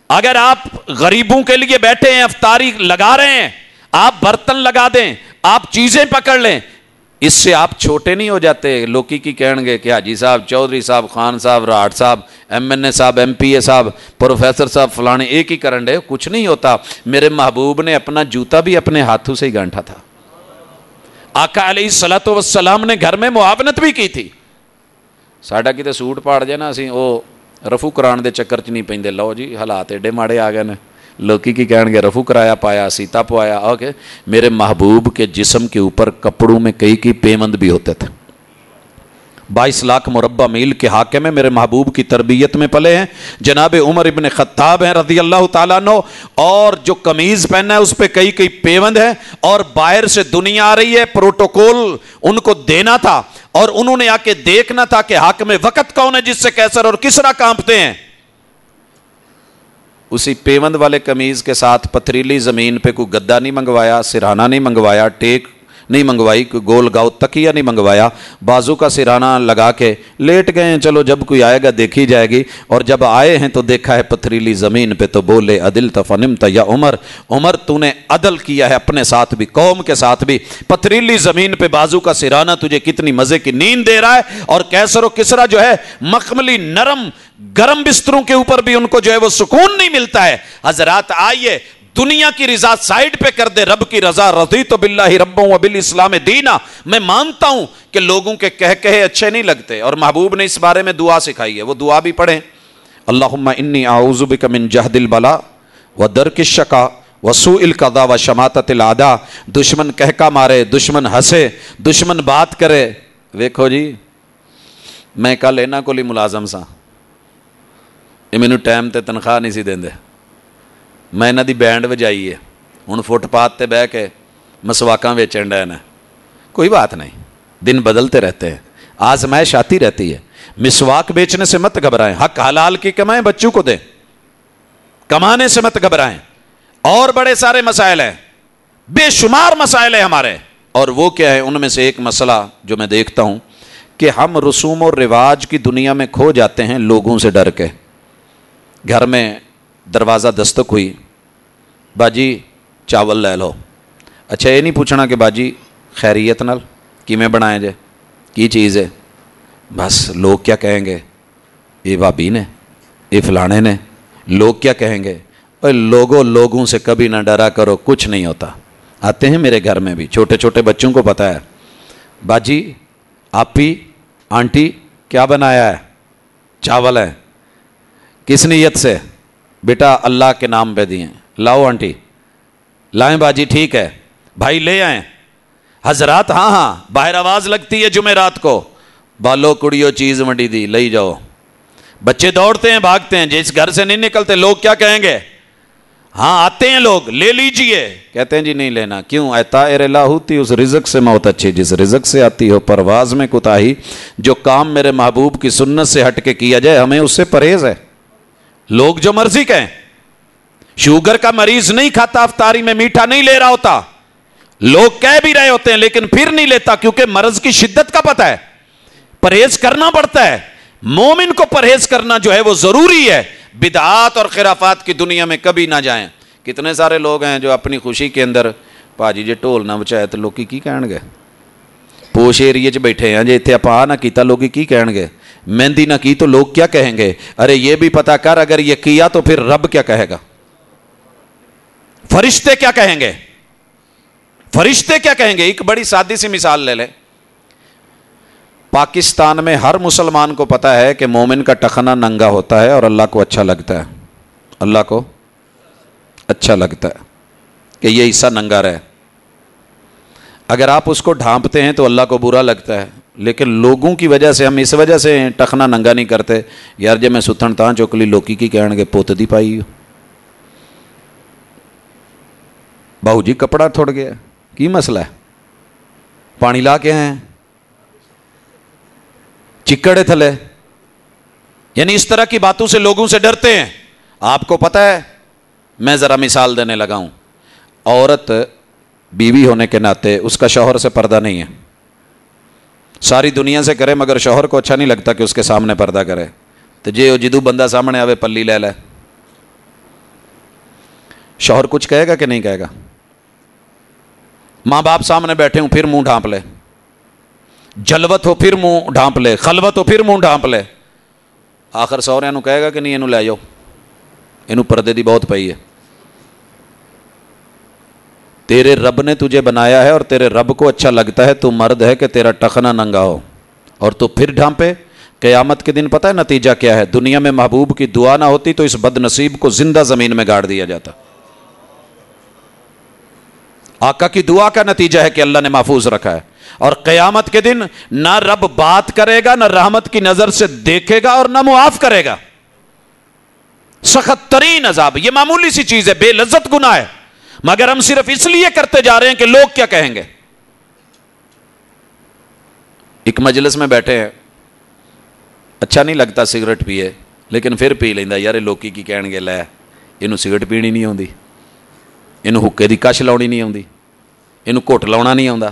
S2: اگر آپ غریبوں کے لیے بیٹھے ہیں، افطاری لگا رہے ہیں، آپ برتن لگا دیں، آپ چیزیں پکڑ لیں اس سے آپ چھوٹے نہیں ہو جاتے، لوکی کی کہیں گے کہ حاجی صاحب، چودھری صاحب، خان صاحب راٹ صاحب، ایم این اے صاحب، ایم پی اے صاحب، پروفیسر صاحب فلانے ایک ہی کرن ڈے کچھ نہیں ہوتا۔ میرے محبوب نے اپنا جوتا بھی اپنے ہاتھوں سے ہی گانٹھا تھا۔ آقا علیہ صلاحت وسلام نے گھر میں معاونت بھی کی تھی۔ ساڈا کتنے سوٹ پاڑ جائے نا اسی وہ رفو کران دے چکر چ نہیں پیندے۔ لو جی حالات ایڈے ماڑے آ گئے نے۔ لوکی کی کہنے گے، رفو کرایا، پایا، سیتا پوایا اوکے میرے محبوب کے جسم کے اوپر کپڑوں میں کئی کی پیمند بھی ہوتے تھے۔ بائیس لاکھ مربع میل کے حاکم میں میرے محبوب کی تربیت میں پلے ہیں۔ جناب عمر ابن خطاب ہیں رضی اللہ تعالیٰ نو اور جو قمیض پہنا ہے، اس پہ کئی کئی پیوند ہے اور باہر سے دنیا آ رہی ہے، پروٹوکول ان کو دینا تھا، اور انہوں نے آ کے دیکھنا تھا کہ حاکم وقت کون ہے جس سے کیسر اور کسرا کانپتے ہیں۔ اسی پیوند والے قمیض کے ساتھ پتھریلی زمین پہ کوئی گدا نہیں منگوایا، سرہانہ نہیں منگوایا، ٹیک نہیں منگوائی گول گاؤ تکیہ نہیں منگوایا؟ بازو کا سرانہ لگا کے لیٹ گئے ہیں، چلو جب کوئی آئے گا دیکھی جائے گی۔ اور جب آئے ہیں تو دیکھا ہے پتھریلی زمین پہ تو بولے، عدل تفنم یا عمر۔ عمر تو نے عدل کیا ہے اپنے ساتھ بھی، قوم کے ساتھ بھی۔ پتھریلی زمین پہ بازو کا سرانہ تجھے کتنی مزے کی نیند دے رہا ہے۔ اور کیسر و کسرا جو ہے، مخملی نرم، گرم بستروں کے اوپر بھی ان کو جو ہے وہ سکون نہیں ملتا ہے۔ حضرات آئیے دنیا کی رضا سائڈ پہ کر دے، رب کی رضا. رضی تو بلّہ ربوں و اسلام دینا. میں مانتا ہوں کہ لوگوں کے کہہ کہے اچھے نہیں لگتے، اور محبوب نے اس بارے میں دعا سکھائی ہے، وہ دعا بھی پڑھیں. اللہم انی اعوذ بک من جہد البلا و درک الشقا وسوء القضا و شماتت الادا دشمن کہکا مارے، دشمن ہنسے، دشمن بات کرے. دیکھو جی میں کل لینا کو لی ملازم سا یہ مینو ٹائم تے تنخواہ نہیں سی دیندے ਮੈਂ ਇਹਨਾਂ بینڈ بجائی ہے ਹੈ ਹੁਣ ਫੁੱਟਪਾਥ ਤੇ ਬਹਿ کے مسواکاں بیچن ڈین ہے کوئی بات نہیں دن بدلتے رہتے ہیں آزمائش آتی رہتی ہے مسواک بیچنے سے مت گھبرائیں حق حلال کی کمائیں بچوں کو دیں کمانے سے مت گھبرائیں اور بڑے سارے مسائل ہیں بے شمار مسائل ہیں ہمارے اور وہ کیا ہے ان میں سے ایک مسئلہ جو میں دیکھتا ہوں کہ ہم رسوم اور رواج کی دنیا میں کھو جاتے ہیں لوگوں سے ڈر کے گھر میں دروازہ دستک ہوئی باجی چاول لے لو اچھا یہ نہیں پوچھنا کہ باجی خیریت نل کیویں بنائیں جے کی چیز ہے بس لوگ کیا کہیں گے یہ بھابھی نے یہ فلانے نے لوگ کیا کہیں گے اور لوگوں لوگوں سے کبھی نہ ڈرا کرو کچھ نہیں ہوتا آتے ہیں میرے گھر میں بھی چھوٹے چھوٹے بچوں کو پتا ہے باجی آپی آنٹی کیا بنایا ہے چاول ہے کس نیت سے بیٹا اللہ کے نام پہ دیے۔ لاؤ آنٹی۔ لائیں باجی، ٹھیک ہے۔ بھائی لے آئیں۔ حضرات ہاں ہاں باہر آواز لگتی ہے جمعرات کو۔ بالو کڑیو چیز منڈی دی، لے جاؤ۔ بچے دوڑتے ہیں، بھاگتے ہیں، جس گھر سے نہیں نکلتے، لوگ کیا کہیں گے؟ ہاں آتے ہیں لوگ، لے لیجیے۔ کہتے ہیں جی نہیں لینا۔ کیوں؟ اتا اللہ ہوتی اس رزق سے موت اچھی، جس رزق سے آتی ہو، پرواز میں کتا ہی، جو کام میرے محبوب کی سنت سے ہٹ کے کیا جائے، ہمیں اس سے پرہیز ہے۔ لوگ جو مرضی کہیں۔ شوگر کا مریض نہیں کھاتا، افطاری میں میٹھا نہیں لے رہا ہوتا۔ لوگ کہہ بھی رہے ہوتے ہیں، لیکن پھر نہیں لیتا، کیونکہ مرض کی شدت کا پتہ ہے۔ پرہیز کرنا پڑتا ہے۔ مومن کو پرہیز کرنا جو ہے وہ ضروری ہے۔ بدعات اور خرافات کی دنیا میں کبھی نہ جائیں۔ کتنے سارے لوگ ہیں جو اپنی خوشی کے اندر پا جی جی ٹول نہ بچائے تو لوگ کی کی ਪੋਸ਼ پوش 'ਚ بیٹھے ہیں جی ਇੱਥੇ ਆਪਾਂ نہ کیتا، لوگ کی کہیں گے؟ مہندی نہ کی تو لوگ کیا کہیں گے؟ ارے یہ بھی پتا کر، اگر یہ کیا تو پھر رب کیا کہے گا؟ فرشتے کیا کہیں گے؟ فرشتے کیا کہیں گے؟ ایک بڑی سادی سی مثال لے لیں پاکستان میں ہر مسلمان کو پتا ہے کہ مومن کا ٹخنا ننگا ہوتا ہے اور اللہ کو اچھا لگتا ہے۔ اللہ کو اچھا لگتا ہے کہ یہ حصہ ننگا رہے۔ اگر آپ اس کو ڈھانپتے ہیں تو اللہ کو برا لگتا ہے، لیکن لوگوں کی وجہ سے، ہم اس وجہ سے ٹخنا ننگا نہیں کرتے۔ یار جب میں ستھن تاں چوکلی لوکی کی کہنے گے، پوت دی پائی ہو۔ بہو جی کپڑا تھوڑ گیا۔ کی مسئلہ ہے؟ پانی لا کے ہیں۔ چکڑے تھلے۔ یعنی اس طرح کی باتوں سے لوگوں سے ڈرتے ہیں۔ آپ کو پتا ہے، میں ذرا مثال دینے لگا ہوں۔ عورت بیوی ہونے کے ناطے اس کا شوہر سے پردہ نہیں ہے۔ ساری دنیا سے کرے مگر شوہر کو اچھا نہیں لگتا کہ اس کے سامنے پردہ کرے۔ تو جی وہ جدو بندہ سامنے آوے پلی لے لے۔ شوہر کچھ کہے گا کہ نہیں کہے گا؟ ماں باپ سامنے بیٹھے ہوں، پھر منہ ڈھانپ لے۔ جلوت ہو، پھر منہ ڈھانپ لے۔ خلوت ہو، پھر منہ ڈھانپ لے۔ آخر سہرے کہے گا کہ نہیں یہ لے جاؤ یہ پردے دی بہت پئی ہے۔ تیرے رب نے تجھے بنایا ہے اور تیرے رب کو اچھا لگتا ہے، تو مرد ہے کہ تیرا ٹخنا ننگا ہو۔ اور تو پھر ڈھانپے، قیامت کے دن پتہ ہے نتیجہ کیا ہے۔ دنیا میں محبوب کی دعا نہ ہوتی تو اس بد نصیب کو زندہ زمین میں گاڑ دیا جاتا۔ آقا کی دعا کا نتیجہ ہے کہ اللہ نے محفوظ رکھا ہے۔ اور قیامت کے دن نہ رب بات کرے گا، نہ رحمت کی نظر سے دیکھے گا اور نہ معاف کرے گا۔ سخت ترین عذاب، یہ معمولی سی چیز ہے، بے لذت گنا ہے۔ مگر ہم صرف اس لیے کرتے جا رہے ہیں کہ لوگ کیا کہیں گے؟ ایک مجلس میں بیٹھے ہیں۔ اچھا نہیں لگتا سگریٹ پیے، لیکن پھر پی لینا یار لوکی کی کہن گے، لے یہ سگریٹ پینی نہیں آتی یہ حکے کی کش لاؤنی نہیں آتی یہ گٹ لا نہیں آتا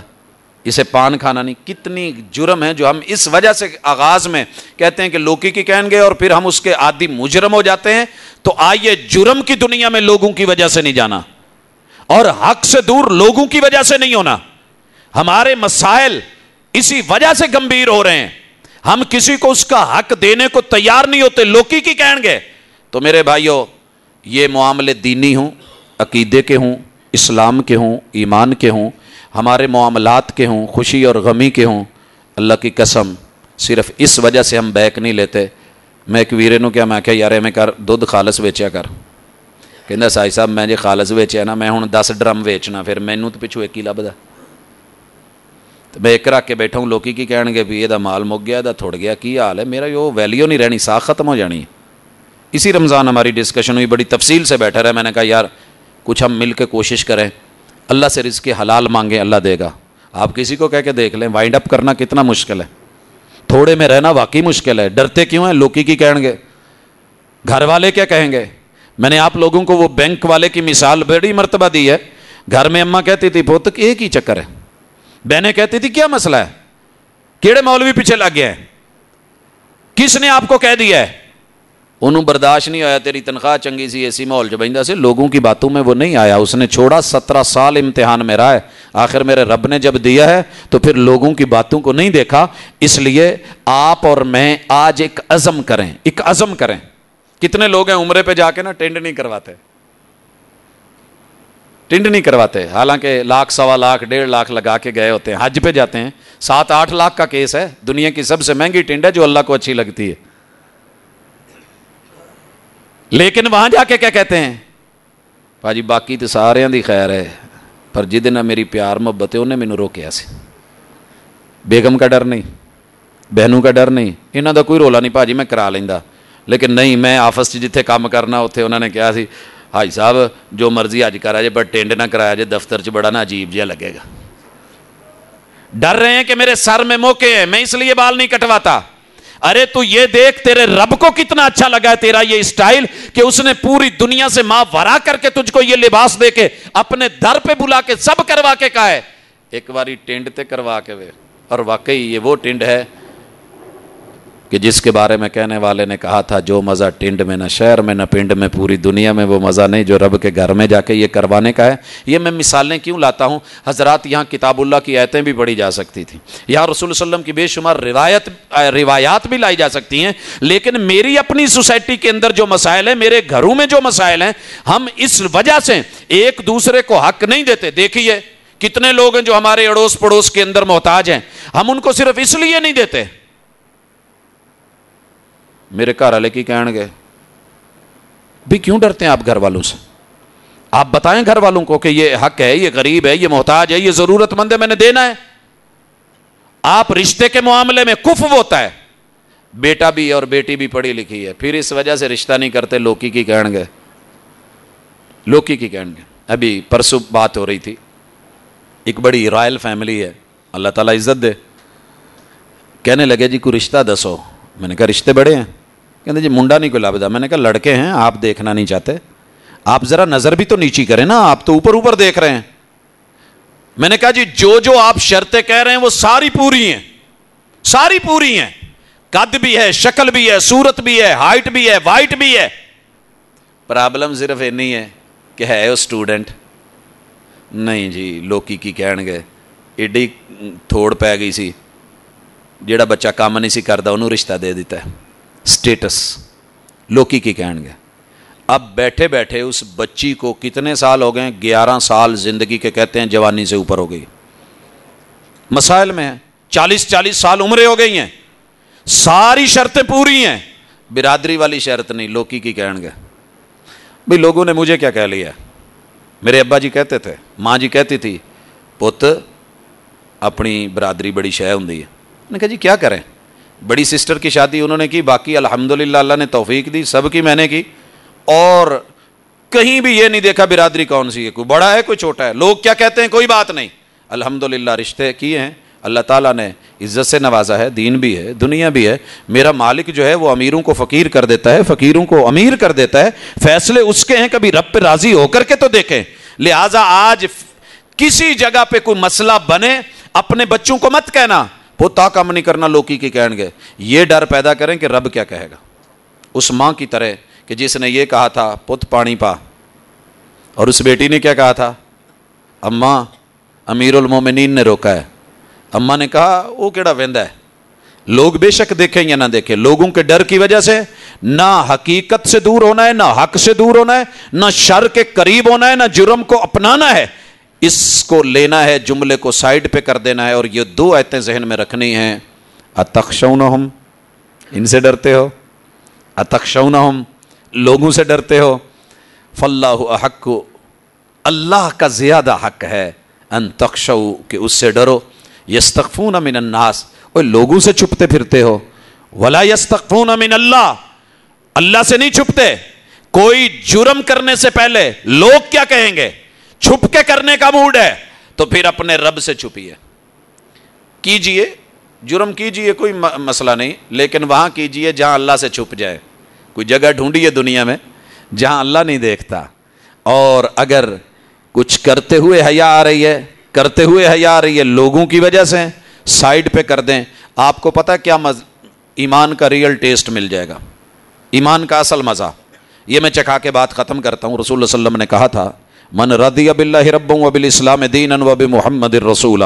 S2: اسے پان کھانا نہیں۔ کتنی جرم ہے جو ہم اس وجہ سے آغاز میں کہتے ہیں کہ لوکی کی کہیں گے اور پھر ہم اس کے عادی مجرم ہو جاتے ہیں۔ تو آئیے جرم کی دنیا میں لوگوں کی وجہ سے نہیں جانا۔ اور حق سے دور لوگوں کی وجہ سے نہیں ہونا۔ ہمارے مسائل اسی وجہ سے گمبھیر ہو رہے ہیں۔ ہم کسی کو اس کا حق دینے کو تیار نہیں ہوتے، لوکی کی کہیں گے۔ تو میرے بھائیوں یہ معاملے دینی ہوں، عقیدے کے ہوں، اسلام کے ہوں، ایمان کے ہوں، ہمارے معاملات کے ہوں، خوشی اور غمی کے ہوں۔ اللہ کی قسم، صرف اس وجہ سے ہم بیک نہیں لیتے۔ میں ایک ویرے نو کیا، میں کہ یار میں کر، دودھ خالص ویچیا کر۔ کہ سائی صاحب میں جی خالص ویچیا نا میں ہوں دس ڈرم ویچنا پھر مینو تو پچھو ایک ہی لبدا تو میں ایک رکھ کے بیٹھا ہوں لوکی کی کہنے گے بھی یہ مال مک گیا تھوڑ گیا کی حال ہے میرا یہ ویلیو نہیں رہنی ساخ ختم ہو جانی اسی رمضان ہماری ڈسکشن ہوئی بڑی تفصیل سے بیٹھا رہا میں نے کہا یار کچھ ہم مل کے کوشش کریں اللہ سے رزق حلال مانگیں اللہ دے گا آپ کسی کو کہہ کے دیکھ لیں وائنڈ اپ کرنا کتنا مشکل ہے تھوڑے میں رہنا واقعی مشکل ہے ڈرتے کیوں ہیں لوکی کی کہیں گے گھر والے کیا کہیں گے میں نے آپ لوگوں کو وہ بینک والے کی مثال بڑی مرتبہ دی ہے۔ گھر میں اماں کہتی تھی پوتک ایک ہی چکر ہے۔ بہنیں کہتی تھی، کیا مسئلہ ہے؟ کیڑے مولوی پیچھے لگ گیا ہے کس نے آپ کو کہہ دیا ہے؟ انہوں برداشت نہیں آیا تیری تنخواہ چنگی سی، ایسی ماحول جو بہندہ سے لوگوں کی باتوں میں وہ نہیں آیا۔ اس نے چھوڑا، سترہ سال امتحان میں رہا ہے۔ آخر میرے رب نے جب دیا ہے، تو پھر لوگوں کی باتوں کو نہیں دیکھا۔ اس لیے آپ اور میں آج ایک عزم کریں۔ ایک عزم کریں۔ کتنے لوگ ہیں عمرے پہ جا کے نا ٹینڈ نہیں کرواتے؟ ٹنڈ نہیں کرواتے۔ حالانکہ لاکھ، سوا لاکھ، ڈیڑھ لاکھ لگا کے گئے ہوتے ہیں، حج پہ جاتے ہیں۔ سات، آٹھ لاکھ کا کیس ہے۔ دنیا کی سب سے مہنگی ٹنڈ ہے جو اللہ کو اچھی لگتی ہے۔ لیکن وہاں جا کے کیا کہتے ہیں؟ پاجی، باقی تو سارے دی خیر ہے، پر جن میری پیار محبت ہے، انہیں مینو روکیا سی۔ بیگم کا ڈر نہیں، بہنوں کا ڈر نہیں یہاں کا کوئی رولا نہیں، پاجی میں کرا لینا لیکن نہیں، میں آفس جتنے کام کرنا اتنے انہوں نے کہا سی ہائی صاحب، جو مرضی اج کرا جائے، پر ٹینڈ نہ کرایا جائے، دفتر چ بڑا نا عجیب جہا لگے گا۔ ڈر رہے ہیں کہ میرے سر میں موقع ہے، میں اس لیے بال نہیں کٹواتا۔ ارے، تو یہ دیکھ، تیرے رب کو کتنا اچھا لگا ہے، تیرا یہ اسٹائل کہ اس نے پوری دنیا سے ماں ورا کر کے تجھ کو یہ لباس دے کے اپنے در پہ بلا کے سب کروا کے کہا ہے۔ ایک باری ٹینڈ تے کروا کے وے، اور واقعی یہ وہ ٹینڈ ہے کہ جس کے بارے میں کہنے والے نے کہا تھا، جو مزہ ٹنڈ میں، نہ شہر میں، نہ پنڈ میں، پوری دنیا میں، وہ مزہ نہیں، جو رب کے گھر میں جا کے یہ کروانے کا ہے۔ یہ میں مثالیں کیوں لاتا ہوں؟ حضرات یہاں کتاب اللہ کی آیتیں بھی پڑھی جا سکتی تھیں۔ یہاں رسول اللہ علیہ وسلم کی بے شمار روایت روایات بھی لائی جا سکتی ہیں، لیکن میری اپنی سوسائٹی کے اندر جو مسائل ہیں، میرے گھروں میں جو مسائل ہیں، ہم اس وجہ سے ایک دوسرے کو حق نہیں دیتے۔ دیکھیے کتنے لوگ ہیں جو ہمارے اڑوس پڑوس کے اندر محتاج ہیں۔ ہم ان کو صرف اس لیے نہیں دیتے۔ میرے گھر والے کی کہن گے، بھی کیوں ڈرتے ہیں آپ گھر والوں سے؟ آپ بتائیں گھر والوں کو کہ یہ حق ہے، یہ غریب ہے، یہ محتاج ہے، یہ ضرورت مند ہے، میں نے دینا ہے۔ آپ رشتے کے معاملے میں کف ہوتا ہے۔ بیٹا بھی اور بیٹی بھی پڑھی لکھی ہے۔ پھر اس وجہ سے رشتہ نہیں کرتے، لوکی کی کہن گے۔ لوکی کی کہن گے۔ ابھی پرسو بات ہو رہی تھی۔ ایک بڑی رائل فیملی ہے۔ اللہ تعالیٰ عزت دے۔ کہنے لگے جی کوئی رشتہ دسو۔ میں نے کہا، رشتے بڑے ہیں۔ کہتے جی منڈا نہیں کوئی لابدہ۔ میں نے کہا، لڑکے ہیں، آپ دیکھنا نہیں چاہتے۔ آپ ذرا نظر بھی تو نیچی کریں نا، آپ تو اوپر اوپر دیکھ رہے ہیں۔ میں نے کہا جی جو جو آپ شرطیں کہہ رہے ہیں، وہ ساری پوری ہیں۔ ساری پوری ہیں۔ قد بھی ہے، شکل بھی ہے، صورت بھی ہے ہائٹ بھی ہے وائٹ بھی ہے۔ پرابلم صرف اینی ہے کہ ہے وہ اسٹوڈنٹ نہیں جی لوکی کی کہن گے، ایڈی تھوڑ پی گئی سی۔ جڑا بچہ کام نہیں سی کرتا انہوں رشتہ دے دیتا ہے۔ اسٹیٹس لوکی کی کہن گے۔ اب بیٹھے بیٹھے اس بچی کو کتنے سال ہو گئے؟ گیارہ سال زندگی کے کہتے ہیں جوانی سے اوپر ہو گئی۔ مسائل میں چالیس چالیس سال عمریں ہو گئی ہیں۔ ساری شرطیں پوری ہیں۔ برادری والی شرط نہیں، لوکی کی کہن گے۔ بھائی لوگوں نے مجھے کیا کہہ لیا؟ میرے ابا جی کہتے تھے، ماں جی کہتی تھی پت اپنی برادری بڑی شہ ہوں نے کہا جی کیا کریں؟ بڑی سسٹر کی شادی انہوں نے کی، باقی الحمد للہ اللہ نے توفیق دی، سب کی میں نے کی۔ اور کہیں بھی یہ نہیں دیکھا برادری کون سی ہے، کوئی بڑا ہے، کوئی چھوٹا ہے۔ لوگ کیا کہتے ہیں؟ کوئی بات نہیں۔ الحمد للہ رشتے کیے ہیں۔ اللہ تعالیٰ نے عزت سے نوازا ہے، دین بھی ہے، دنیا بھی ہے۔ میرا مالک جو ہے وہ امیروں کو فقیر کر دیتا ہے، فقیروں کو امیر کر دیتا ہے۔ فیصلے اس کے ہیں، کبھی رب پہ راضی ہو کر کے تو دیکھیں۔ لہذا آج کسی جگہ پہ کوئی مسئلہ بنے، اپنے بچوں کو مت کہنا۔ پوتا کام نہیں کرنا لوکی کی کہیں گے۔ یہ ڈر پیدا کریں کہ رب کیا کہے گا۔ اس ماں کی طرح کہ جس نے یہ کہا تھا، پت پانی پا۔ اور اس بیٹی نے کیا کہا تھا؟ اماں امیر المومنین نے روکا ہے۔ اماں نے کہا، وہ کہڑا ویندا ہے؟ لوگ بے شک دیکھیں یا نہ دیکھیں، لوگوں کے ڈر کی وجہ سے نہ حقیقت سے دور ہونا ہے، نہ حق سے دور ہونا ہے، نہ شر کے قریب ہونا ہے، نہ جرم کو اپنانا ہے۔ اس کو لینا ہے، جملے کو سائڈ پہ کر دینا ہے اور یہ دو ایتیں ذہن میں رکھنی ہیں۔ اتخشون ہم ان سے ڈرتے ہو۔ اتخشون ہم لوگوں سے ڈرتے ہو۔ فلاح حق اللہ کا زیادہ حق ہے۔ ان تخشو کہ اس سے ڈرو۔ یستخفون من الناس۔ اور لوگوں سے چھپتے پھرتے ہو۔ ولا یستخفون من اللہ اللہ سے نہیں چھپتے۔ کوئی جرم کرنے سے پہلے لوگ کیا کہیں گے؟ چھپ کے کرنے کا موڈ ہے، تو پھر اپنے رب سے چھپیے۔ کیجیے، جرم کیجیے، کوئی مسئلہ نہیں، لیکن وہاں کیجیے جہاں اللہ سے چھپ جائے۔ کوئی جگہ ڈھونڈیے دنیا میں جہاں اللہ نہیں دیکھتا۔ اور اگر کچھ کرتے ہوئے حیا آ رہی ہے، کرتے ہوئے حیا آ رہی ہے لوگوں کی وجہ سے سائڈ پہ کر دیں، آپ کو پتا کیا مز... ایمان کا ریئل ٹیسٹ مل جائے گا۔ ایمان کا اصل مزہ۔ یہ میں چکھا کے بات ختم کرتا ہوں۔ رسول اللہ علیہ وسلم نے کہا تھا من رضی اب اللہ رب و اسلام دین وب محمد رسول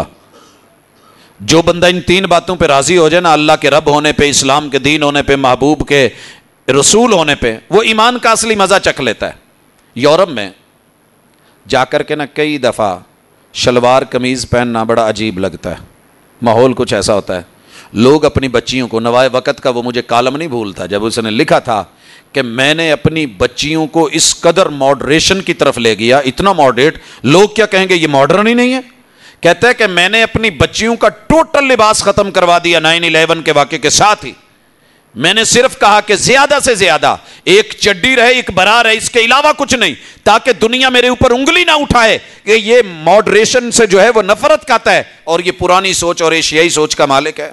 S2: جو بندہ ان تین باتوں پہ راضی ہو جائے نا، اللہ کے رب ہونے پہ، اسلام کے دین ہونے پہ، محبوب کے رسول ہونے پہ، وہ ایمان کا اصلی مزہ چکھ لیتا ہے۔ یورپ میں جا کر کے نا کئی دفعہ شلوار قمیض پہننا بڑا عجیب لگتا ہے۔ ماحول کچھ ایسا ہوتا ہے۔ لوگ اپنی بچیوں کو، نوائے وقت کا وہ مجھے کالم نہیں بھولتا، جب اس نے لکھا تھا کہ میں نے اپنی بچیوں کو اس قدر ماڈریشن کی طرف لے گیا، اتنا ماڈریٹ لوگ کیا کہیں گے یہ ماڈرن ہی نہیں ہے؟ کہتے ہیں کہ میں نے اپنی بچیوں کا ٹوٹل لباس ختم کروا دیا، نائن الیون کے واقعے کے ساتھ ہی۔ میں نے صرف کہا کہ زیادہ سے زیادہ، ایک چڈی رہے، ایک برا رہے، اس کے علاوہ کچھ نہیں، تاکہ دنیا میرے اوپر انگلی نہ اٹھائے کہ یہ ماڈریشن سے جو ہے وہ نفرت کہتا ہے۔ اور یہ پرانی سوچ اور ایشیائی سوچ کا مالک ہے۔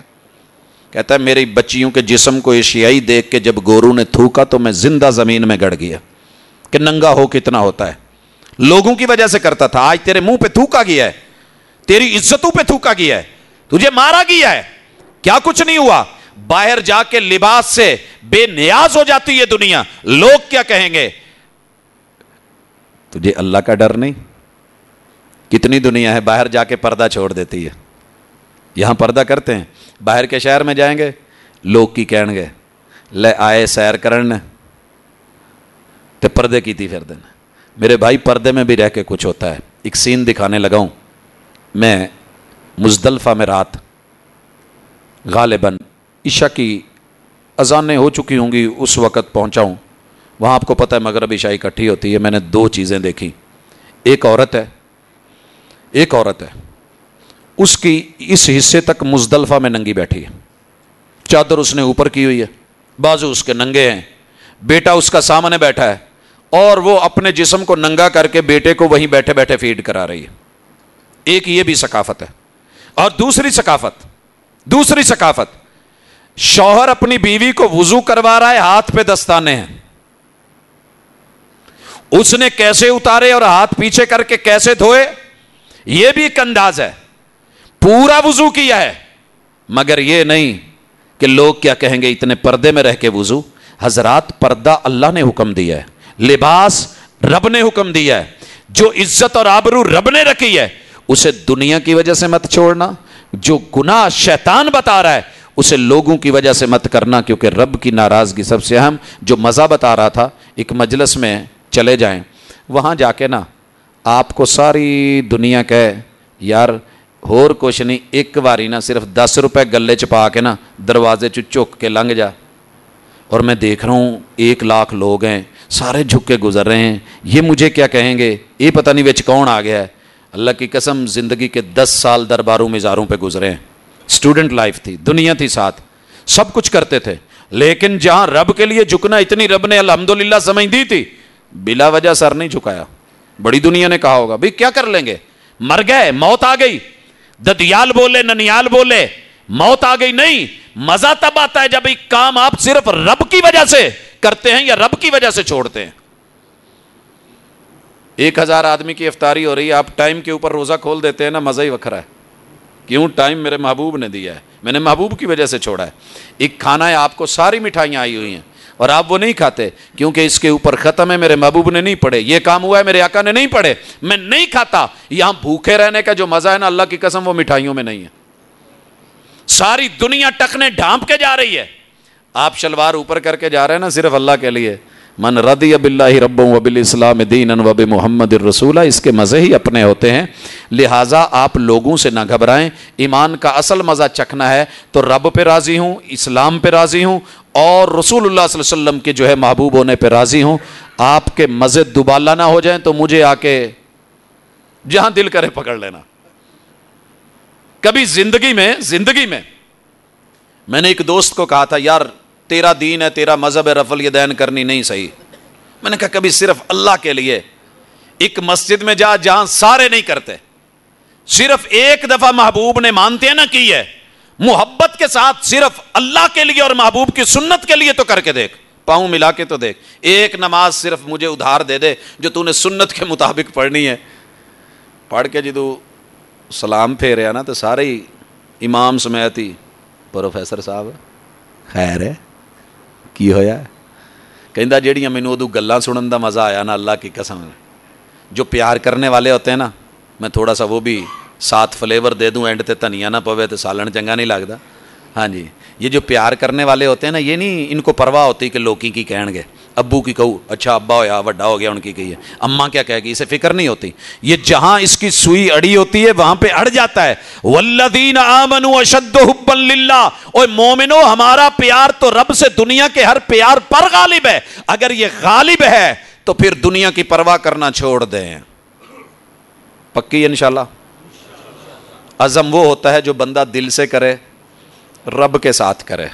S2: کہتا ہے میری بچیوں کے جسم کو ایشیائی دیکھ کے جب گورو نے تھوکا تو میں زندہ زمین میں گڑ گیا کہ ننگا ہو کتنا ہوتا ہے لوگوں کی وجہ سے کرتا تھا، آج تیرے منہ پہ تھوکا گیا ہے، تیری عزتوں پہ تھوکا گیا ہے، تجھے مارا گیا ہے۔ کیا کچھ نہیں ہوا؟ باہر جا کے لباس سے بے نیاز ہو جاتی ہے دنیا۔ لوگ کیا کہیں گے؟ تجھے اللہ کا ڈر نہیں؟ کتنی دنیا ہے باہر جا کے پردہ چھوڑ دیتی ہے۔ یہاں پردہ کرتے ہیں۔ باہر کے شہر میں جائیں گے؟ لوگ کی کہیں گے، لے آئے سیر کرن۔ تے پردے کی تھی پھر دن۔ میرے بھائی، پردے میں بھی رہ کے کچھ ہوتا ہے۔ ایک سین دکھانے لگا ہوں۔ میں مزدلفہ میں رات غالباً عشاء کی اذانیں ہو چکی ہوں گی، اس وقت پہنچا ہوں۔ وہاں آپ کو پتہ ہے، مغرب عشاء اکٹھی ہوتی ہے۔ میں نے دو چیزیں دیکھی ایک عورت ہے۔ ایک عورت ہے۔ اس کی اس حصے تک مزدلفہ میں ننگی بیٹھی ہے۔ چادر اس نے اوپر کی ہوئی ہے۔ بازو اس کے ننگے ہیں۔ بیٹا اس کا سامنے بیٹھا ہے۔ اور وہ اپنے جسم کو ننگا کر کے بیٹے کو وہیں بیٹھے بیٹھے فیڈ کرا رہی ہے۔ ایک یہ بھی ثقافت ہے۔ اور دوسری ثقافت دوسری ثقافت۔ شوہر اپنی بیوی کو وضو کروا رہا ہے، ہاتھ پہ دستانے ہیں۔ اس نے کیسے اتارے اور ہاتھ پیچھے کر کے کیسے دھوئے؟ یہ بھی ایک انداز ہے۔ پورا وضو کیا ہے۔ مگر یہ نہیں کہ لوگ کیا کہیں گے، اتنے پردے میں رہ کے وضو۔ حضرات، پردہ اللہ نے حکم دیا ہے۔ لباس رب نے حکم دیا ہے۔ جو عزت اور آبرو رب نے رکھی ہے، اسے دنیا کی وجہ سے مت چھوڑنا۔ جو گناہ شیطان بتا رہا ہے، اسے لوگوں کی وجہ سے مت کرنا۔ کیونکہ رب کی ناراضگی سب سے اہم، جو مزہ بتا رہا تھا، ایک مجلس میں چلے جائیں۔ وہاں جا کے نا، آپ کو ساری دنیا کہ یار ہور کچھ نہیں ایک باری نا صرف دس روپے گلے چ پا کے نا دروازے چک کے لنگ جا اور میں دیکھ رہا ہوں ایک لاکھ لوگ ہیں سارے جھک کے گزر رہے ہیں یہ مجھے کیا کہیں گے یہ پتہ نہیں بچ کون آ گیا ہے اللہ کی قسم زندگی کے دس سال درباروں مزاروں پہ گزرے ہیں اسٹوڈنٹ لائف تھی دنیا تھی ساتھ سب کچھ کرتے تھے لیکن جہاں رب کے لیے جھکنا اتنی رب نے الحمد للہ سمجھ دی تھی بلا وجہ سر نہیں جھکایا بڑی دنیا نے کہا ہوگا بھائی کیا کر لیں گے مر گئے موت آ گئی ددیال بولے، ننیال بولے، موت آ گئی نہیں، مزہ تب آتا ہے جب ایک کام آپ صرف رب کی وجہ سے کرتے ہیں یا رب کی وجہ سے چھوڑتے ہیں۔ ایک ہزار آدمی کی افطاری ہو رہی ہے، آپ ٹائم کے اوپر روزہ کھول دیتے ہیں نا، مزہ ہی وکھرا ہے۔ کیوں؟ ٹائم میرے محبوب نے دیا ہے، میں نے محبوب کی وجہ سے چھوڑا ہے۔ ایک کھانا ہے، آپ کو ساری مٹھائیاں آئی ہوئی ہیں۔ اور آپ وہ نہیں کھاتے، کیونکہ اس کے اوپر ختم ہے، میرے محبوب نے نہیں پڑھے، یہ کام ہوا ہے، میرے آقا نے نہیں پڑھے، میں نہیں کھاتا۔ یہاں بھوکے رہنے کا جو مزہ ہے نا، اللہ کی قسم وہ مٹھائیوں میں نہیں ہے۔ ساری دنیا ٹکنے ڈھانپ کے جا رہی ہے۔ آپ شلوار اوپر کر کے جا رہے ہیں نا، صرف اللہ کے لیے۔ من ردی اب اللہ رب وب الاسلام دین وب محمد الرسولہ، اس کے مزے ہی اپنے ہوتے ہیں۔ لہٰذا آپ لوگوں سے نہ گھبرائیں۔ ایمان کا اصل مزہ چکھنا ہے۔ تو رب پہ راضی ہوں، اسلام پہ راضی ہوں اور رسول اللہ صلی اللہ علیہ وسلم کے جو ہے محبوب ہونے پہ راضی ہوں۔ آپ کے مزے دوبالا نہ ہو جائیں تو مجھے آ کے جہاں دل کرے پکڑ لینا۔ کبھی زندگی میں زندگی میں میں نے ایک دوست کو کہا تھا، یار تیرا دین ہے، تیرا مذہب ہے، رفل یہ دین کرنی نہیں صحیح۔ میں نے کہا کبھی صرف اللہ کے لیے ایک مسجد میں جا، جہاں سارے نہیں کرتے۔ صرف ایک دفعہ محبوب نے مانتے ہیں نا کی ہے، محبت کے ساتھ صرف اللہ کے لیے اور محبوب کی سنت کے لیے تو کر کے دیکھ۔ پاؤں ملا کے تو دیکھ۔ ایک نماز صرف مجھے ادھار دے دے، جو تو نے سنت کے مطابق پڑھنی ہے۔ پڑھ کے جی تو سلام پھیرے نا تو سارے ہی امام سمیت ہی۔ پروفیسر صاحب، خیر ہے۔ کی ہوا کہ جہیا مینو ادو گلان سنن کا مزہ آیا نا اللہ کی قسم جو پیار کرنے والے ہوتے ہیں نا میں تھوڑا سا وہ بھی ساتھ فلیور دے دوں اینڈ تے دھنیا نہ پوے تو سالن چنگا نہیں لگتا ہاں جی یہ جو پیار کرنے والے ہوتے ہیں نا یہ نہیں ان کو پرواہ ہوتی کہ لوکی کی کہیں گے ابو کی کہو اچھا ابا ہوا وڈا ہو گیا، ان کی کہی ہے۔ اما کیا کہے گی؟ اسے فکر نہیں ہوتی۔ یہ جہاں اس کی سوئی اڑی ہوتی ہے، وہاں پہ اڑ جاتا ہے۔ ولدین آمنوا اشد حبا للہ او مومنو، ہمارا پیار تو رب سے دنیا کے ہر پیار پر غالب ہے۔ اگر یہ غالب ہے، تو پھر دنیا کی پرواہ کرنا چھوڑ دیں۔ پکی انشاءاللہ؟ عزم وہ ہوتا ہے جو بندہ دل سے کرے، رب کے ساتھ کرے۔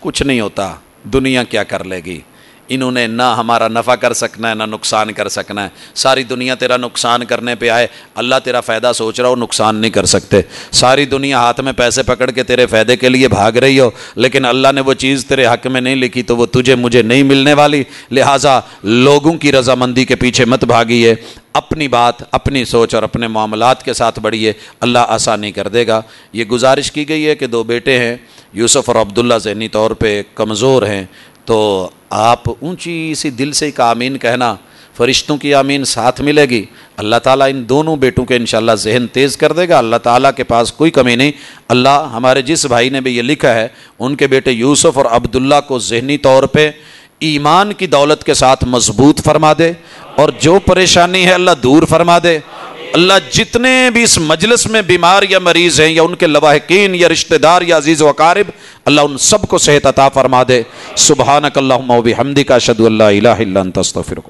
S2: کچھ نہیں ہوتا، دنیا کیا کر لے گی؟ انہوں نے نہ ہمارا نفع کر سکنا ہے، نہ نقصان کر سکنا ہے۔ ساری دنیا تیرا نقصان کرنے پہ آئے، اللہ تیرا فائدہ سوچ رہا ہو، نقصان نہیں کر سکتے۔ ساری دنیا ہاتھ میں پیسے پکڑ کے تیرے فائدے کے لیے بھاگ رہی ہو، لیکن اللہ نے وہ چیز تیرے حق میں نہیں لکھی تو وہ تجھے مجھے نہیں ملنے والی۔ لہٰذا لوگوں کی رضامندی کے پیچھے مت بھاگیے۔ اپنی بات، اپنی سوچ اور اپنے معاملات کے ساتھ بڑھیے۔ اللہ آسانی کر دے گا۔ یہ گزارش کی گئی ہے کہ دو بیٹے ہیں، یوسف اور عبداللہ ذہنی طور پہ کمزور ہیں۔ تو آپ اونچی سی دل سے ایک آمین کہنا، فرشتوں کی آمین ساتھ ملے گی۔ اللہ تعالیٰ ان دونوں بیٹوں کے انشاءاللہ ذہن تیز کر دے گا۔ اللہ تعالیٰ کے پاس کوئی کمی نہیں۔ اللہ ہمارے جس بھائی نے بھی یہ لکھا ہے، ان کے بیٹے یوسف اور عبداللہ کو ذہنی طور پہ ایمان کی دولت کے ساتھ مضبوط فرما دے۔ اور جو پریشانی ہے، اللہ دور فرما دے۔ اللہ جتنے بھی اس مجلس میں بیمار یا مریض ہیں یا ان کے لواحقین یا رشتہ دار یا عزیز و اقارب، اللہ ان سب کو صحت عطا فرما دے۔ سبحانک اللہم و بحمدک اشہد ان لا الہ الا انت، استغفرک۔